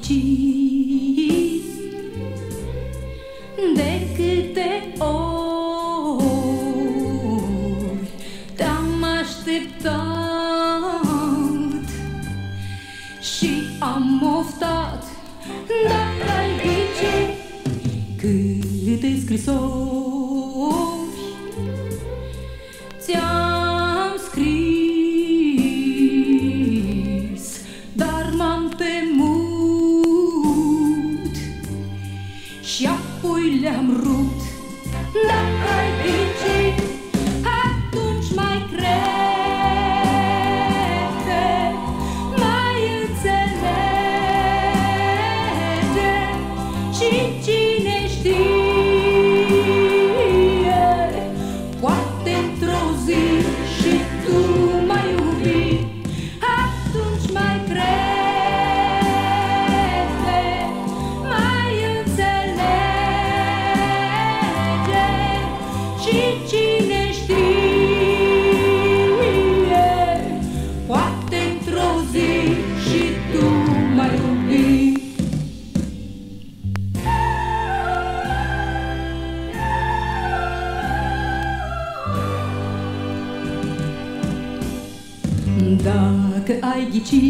ghicit De câte ori Te-am așteptat Și am oftat Dacă ai ghicit Câte scrisori. Ți-am Și apoi le-am rupt. Dacă ai cine știe Poate într-o zi și tu mai iubi Dacă ai ghicit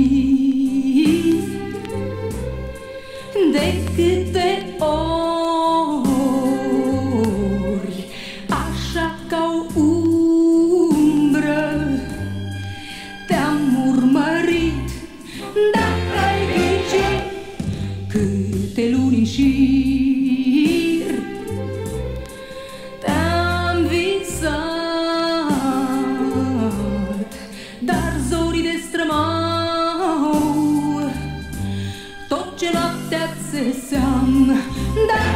De câte ori șir Te-am visat Dar zorii de strămau. Tot ce noaptea țeseam Dar